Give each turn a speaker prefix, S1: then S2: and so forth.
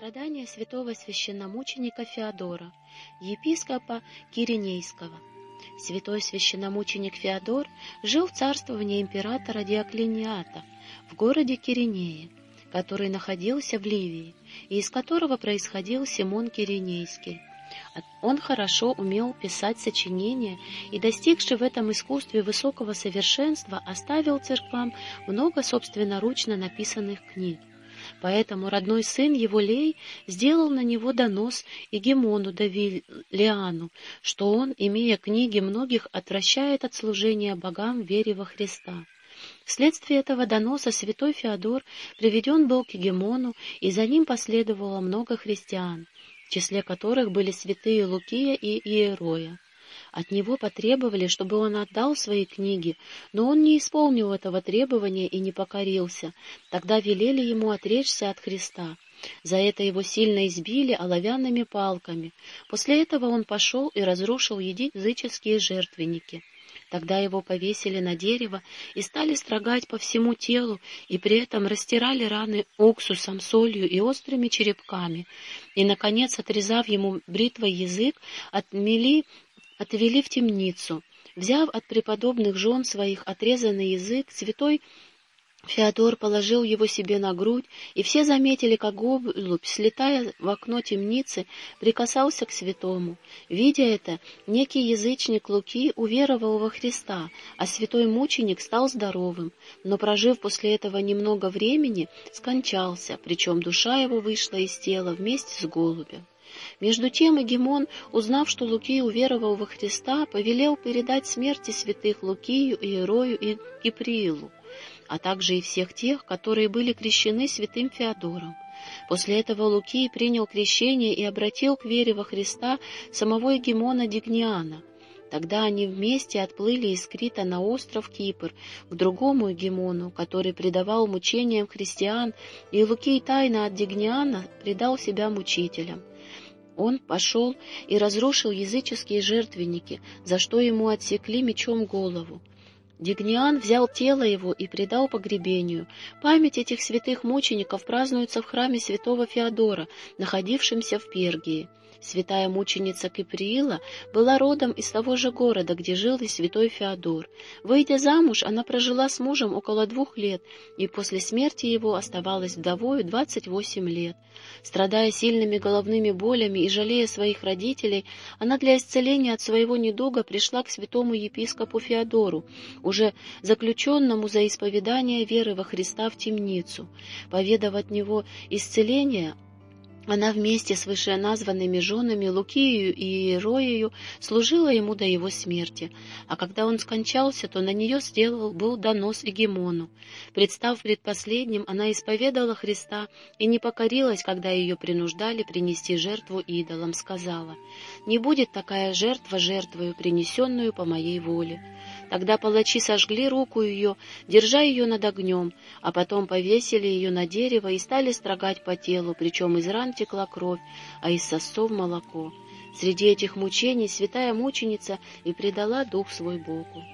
S1: Страдания святого священномученика Феодора, епископа Киринейского. Святой священномученик Феодор жил в царствовании императора Диоклениата в городе Киринее, который находился в Ливии, и из которого происходил Симон Киринейский. Он хорошо умел писать сочинения и, достигший в этом искусстве высокого совершенства, оставил церквам много собственноручно написанных книг. Поэтому родной сын его Лей сделал на него донос Егемону Давилиану, что он, имея книги многих, отвращает от служения богам вере во Христа. Вследствие этого доноса святой Феодор приведен был к Егемону, и за ним последовало много христиан, в числе которых были святые Лукия и Иероя. От него потребовали, чтобы он отдал свои книги, но он не исполнил этого требования и не покорился. Тогда велели ему отречься от Христа. За это его сильно избили оловянными палками. После этого он пошел и разрушил языческие жертвенники. Тогда его повесили на дерево и стали строгать по всему телу, и при этом растирали раны уксусом, солью и острыми черепками. И, наконец, отрезав ему бритвой язык, отмели отвели в темницу. Взяв от преподобных жен своих отрезанный язык, святой Феодор положил его себе на грудь, и все заметили, как голубь, слетая в окно темницы, прикасался к святому. Видя это, некий язычник Луки уверовал во Христа, а святой мученик стал здоровым, но, прожив после этого немного времени, скончался, причем душа его вышла из тела вместе с голубем. Между тем Эгемон, узнав, что Лукий уверовал во Христа, повелел передать смерти святых Лукию, Иерою и Киприилу, а также и всех тех, которые были крещены святым Феодором. После этого Лукий принял крещение и обратил к вере во Христа самого Эгемона Дигниана. Тогда они вместе отплыли из Крита на остров Кипр к другому Эгемону, который предавал мучениям христиан, и Лукий тайно от Дигниана предал себя мучителям. Он пошел и разрушил языческие жертвенники, за что ему отсекли мечом голову. Дигниан взял тело его и предал погребению. Память этих святых мучеников празднуется в храме святого Феодора, находившемся в Пергии. Святая мученица Киприила была родом из того же города, где жил и святой Феодор. Выйдя замуж, она прожила с мужем около двух лет, и после смерти его оставалась вдовою двадцать восемь лет. Страдая сильными головными болями и жалея своих родителей, она для исцеления от своего недуга пришла к святому епископу Феодору, уже заключенному за исповедание веры во Христа в темницу. Поведав от него исцеление, она вместе с вышеназванными женами Лукию и Иероею служила ему до его смерти, а когда он скончался, то на нее сделал был донос Егемону. Представ пред последним, она исповедала Христа и не покорилась, когда ее принуждали принести жертву идолам, сказала, «Не будет такая жертва жертвою, принесенную по моей воле». Тогда палачи сожгли руку ее, держа ее над огнем, а потом повесили ее на дерево и стали строгать по телу, причем из ран текла кровь, а из сосов молоко. Среди этих мучений святая мученица и предала дух свой Богу.